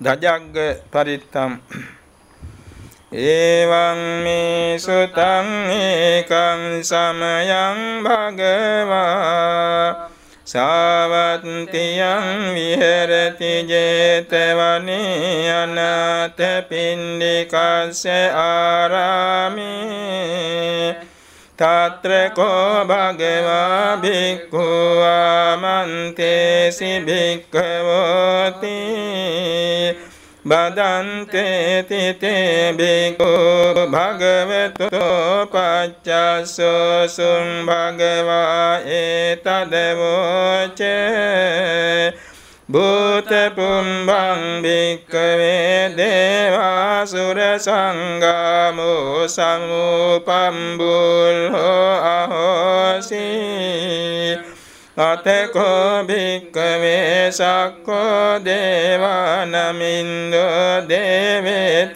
දජග්ග පරිත්තම්. එවං මේ සුතං ඒකං සමයං භගවා. සාවත්තියං විහෙරති 제තවනේ අනාථ පින්ඩිකස්ස ආරාමේ. තත්‍රකෝ භගවා භික්ඛු ආමන්තේසි භික්ඛවෝති බදන්තේ තිතේ බිකු භගවතෝ පච්චස්සෝ සුං භගවා ඒතදවෝච භූත පුම්බං භික්කවේ දේවාසුර සංගාමෝ සමුපම්බුල්හෝ අහෝසී අතකෝ භික්කවේ සක්කෝ දේවානමින්දෝ දේවතාවතින්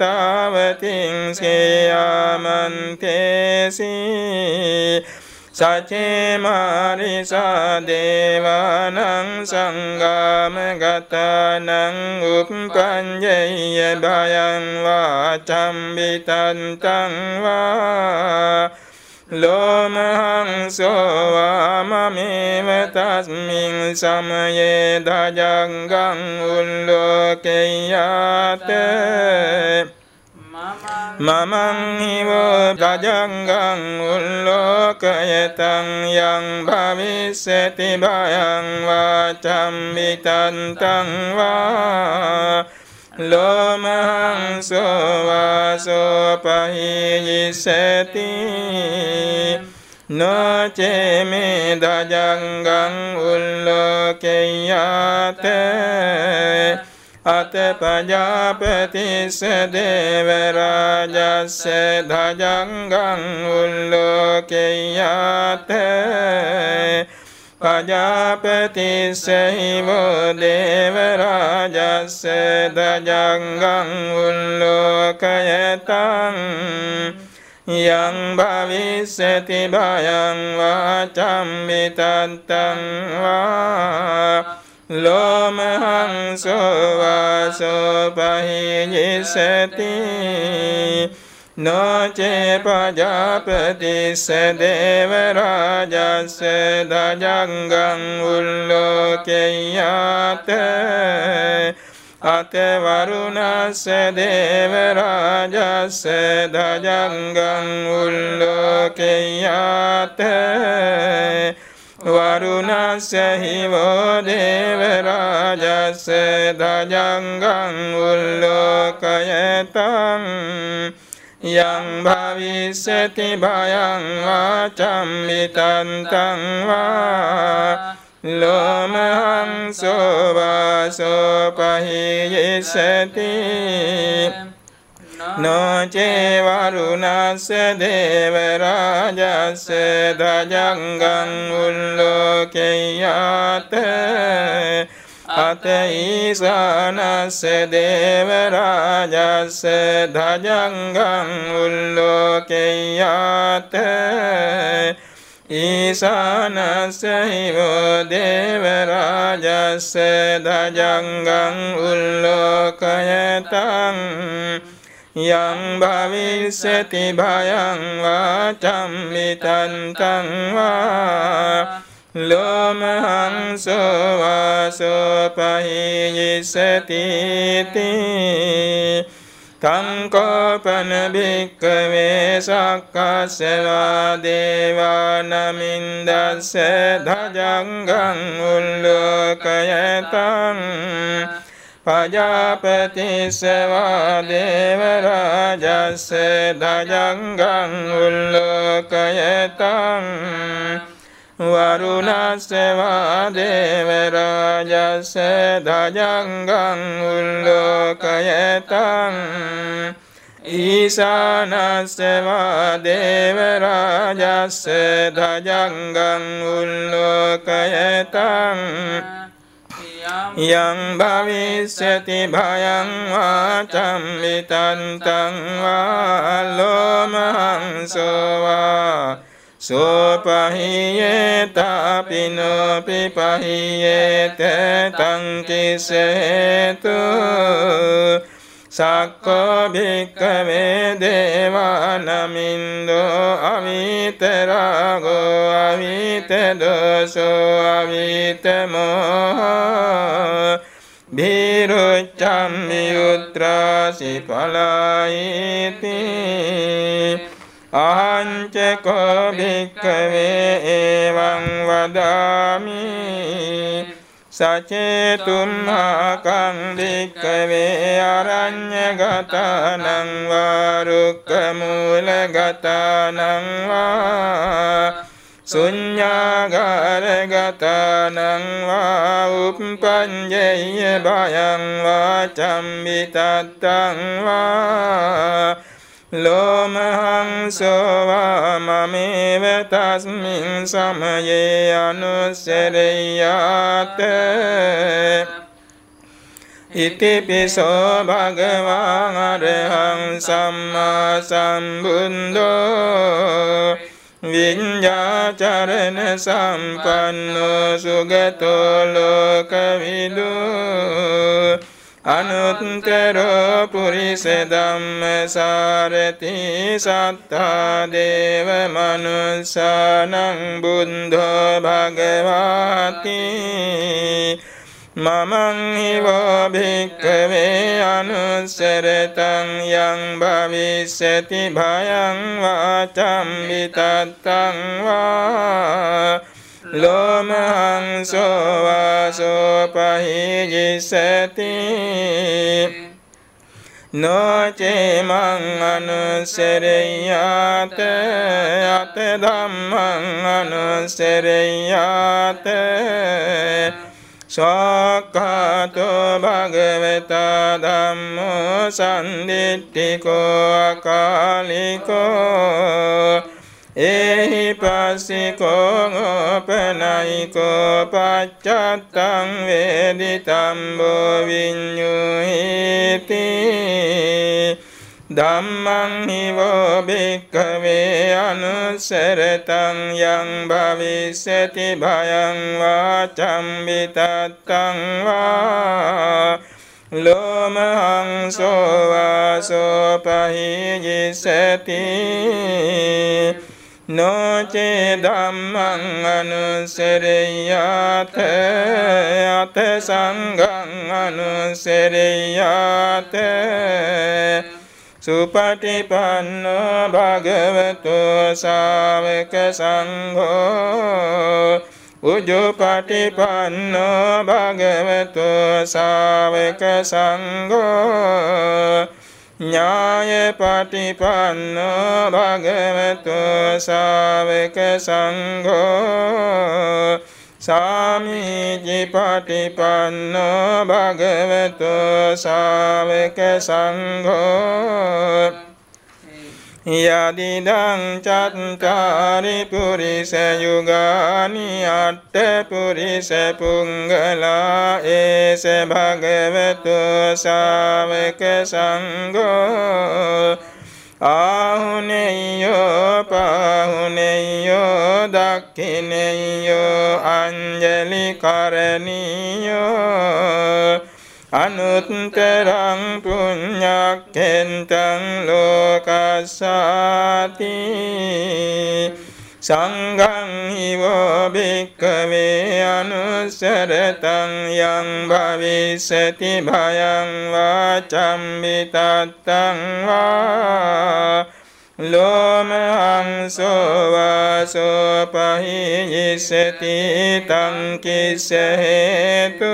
සයාමන්තේසි සචේමාරිසා දේවානං සංගාමගතනං උප්පංජය භයං වාචම්බිතන්තං වා ලෝමහංසෝවාමමේව තස්මින් සමයේ දජංගං උල්ලෝකෙයාත මමං හිවෝ දජංගං උල්ලෝකයතං යං භවිස්සති භයං වාචම්මිතන්තං වා ලෝමහංසෝ වාසෝ පහියිසති නොචේමේ දජංගං උල්ලෝකෙයාත අත පජාපතිස්ස දේවරාජස්ස දජංගං උල්ලෝකෙයාත පජාපතිස්සහිවෝ දේවරාජස්ස දජංගං උල්ලෝකයතං යං භවිස්සති භයං වාචම්මිතත්තං වා ලෝමහංසෝ වාසෝ පහිජිසති නොචේ පජාපතිස්ස දේවරාජස්ස දජංගං උල්ලෝකෙයාත අතවරුණස්ස දේවරාජස්ස දජංගං උල්ලෝකෙයාත වරුණස්ස හිවෝ දේවරාජස්ස දජංගං උල්ලෝකයතං යං භවිස්සති භයං වාචම්මිතන්තං වා ලෝමහංසෝ වාසෝ පහියසති නොචේ වරුණස්ස දේවරාජස්ස දජංගං උල්ලෝකෙයාත අත ඊසානස්ස දේවරාජස්ස ධජංගං උල්ලෝකෙයාත ඊසානස්ස හිවෝ දේවරාජස්ස ධජංගං උල්ලෝකයතං යං භවිස්සති භයං වාචම්මිතන්තං වා ලෝමහංසෝ වාසෝ පහියිසතිති තංකෝපන භික්කවේ සක්කස්සවා දේවානමින්දස්ස දජංගං උල්ලෝකයතං. පජාපතිස්සවා දේවරාජස්ස දජංගං උල්ලෝකයතං වරුණස්සවා දේවරාජස්ස දජංගං උල්ලෝකයතං ඊසානස්සවා දේවරාජස්ස දජංගං උල්ලෝකයතං යං භවිස්සති භයං වාචම්මිතන්තං වා ලෝමහංසෝවා සෝපහියේතාපිනෝ පිපහියේත තං කිසේතු සක්කෝ භික්කවේ දේවානමින්දෝ අවිතරාගෝ අවිතදෝසෝ අවිතමෝ භීරුච්චම් වියුත්‍රාසි පලායිති අහංචකෝ භික්කවේ ඒවං වදාමි සචේතුම්හාකං භික්කවේ අරඤ්ඤගතානං වාරුක්කමූලගතානං වා සුඤ්ඤාගාරගතානං වා උප්පඤ්ඤය භයං වා චම්බිතත්තං වා ලෝමහංසෝවා මමේව තස්මින් සමයේ අනුස්සරෙයාත ඉතිපිසෝ භගවාන් අරහං සම්මා සම්බුද්ධෝ විඤ්ඤාචරණ සම්පන්නෝ සුගතෝ ලෝකවිදු. අනුත්තරෝ පුරිස ධම්මසාරති සත්තා දේව මනුස්සානං බුද්ධෝ භගවාති. මමං හිවෝ භික්කවේ අනුස්සරතං යං භවිස්සති භයං වාචම් විතත්තං වා. ලෝමහංසෝ වාසෝ පහිජිසති නොචේමං අනුසරෙය්‍යාත අත ධම්මං අනුසරෙය්‍යාත සක්ඛාතෝ භගවතා ධම්මෝ සම්දිට්ඨිකෝ අකාලිකෝ ඒහි පස්සිකෝ ඕපනයිකෝ පච්චත්තං වේදිතම්බෝ විඤ්ඤුහිති. ධම්මං හිවෝ භික්ඛවේ අනුසරතං යං භවිස්සති භයං වාචම් විතත්තං වා. ලෝමහංසෝ වාසෝ පහිජිසති. නොචේ ධම්මං අනුසරෙය්‍යාත අත සංඝං අනුසරෙය්‍යාත සුපටිපන්නෝ භගවතු ශාවක සංඝෝ උජුපටිපන්නෝ භගවතු ශාවක සංඝෝ. ඥාය පටිපන්නෝ භගවතු සාවක සංඝෝ සාමීචි පටිපන්නෝ භගවතු සාවක සංඝෝ යදිදං චත්තාරි පුරිස යුගානි අට්ඨ පුරිස පුංගලා ඒස භගවතු ශාවක සංඝෝ ආහුනෙය්‍යෝ පාහුනෙය්‍යෝ දක්ඛිනෙය්‍යෝ අංජලි කරණීයෝ අනුත්තරං පුඤ්ඤක්ඛෙන්තං ලෝකස්සාති සංඝං හිවෝ භික්ඛවේ අනුසරතං යං භවිස්සති භයං වාචම් විතත්තං වා ලෝමහංසෝ වාසෝ පහියසති තං කිස්ස හේතු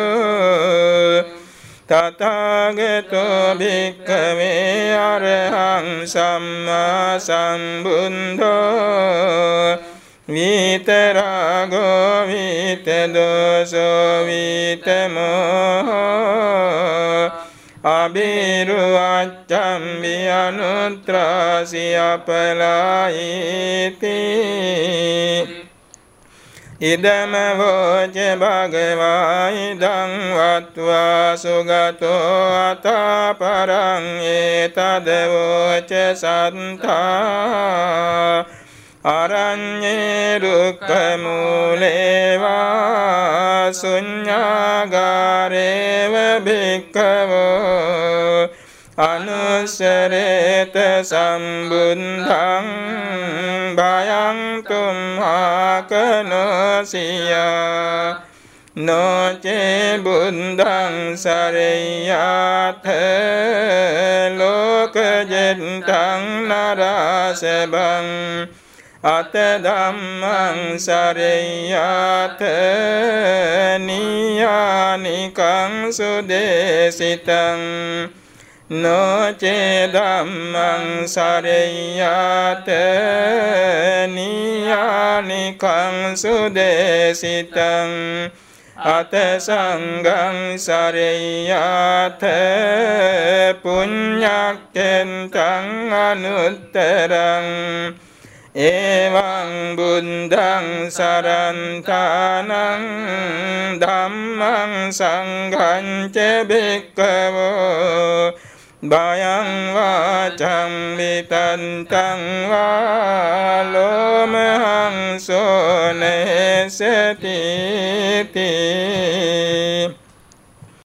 තථාගතෝ භික්ඛවේ අරහං සම්මා සම්බුද්ධෝ විතරාගෝ විතදෝසෝ විතමෝ අබිරුවච්චම් වියනුත්‍රාසි අපලායිති ඉදම වෝච භගවා ඉදං වත්වා සුගතෝ අතාපරං ඒතද වෝච සන්තා අරඤ්ඤේ රුක්ඛ මූලේවා ශුඤ්ඤාගාරේව අනුසරේත සම්බුද්ධං භයං තුම්හාකනසියා නොචේ බුද්ධං සරයාත ලෝකජෙන්ටං නරසබං. අත ධම්මං සරයාත නියානිකං සුදේසිතං. නොචේ ධම්මං සරයාත නියානිකං සුදේසිතං අත සංගං සරයාත පුඤ්ඤක්කෙන්තං අනුත්තරං එවං බුද්ධං සරන්තානං ධම්මං සංඝං ච භික්ඛවෝ බයං වාචං විතන්තං වාලෝමහං සෝනේසති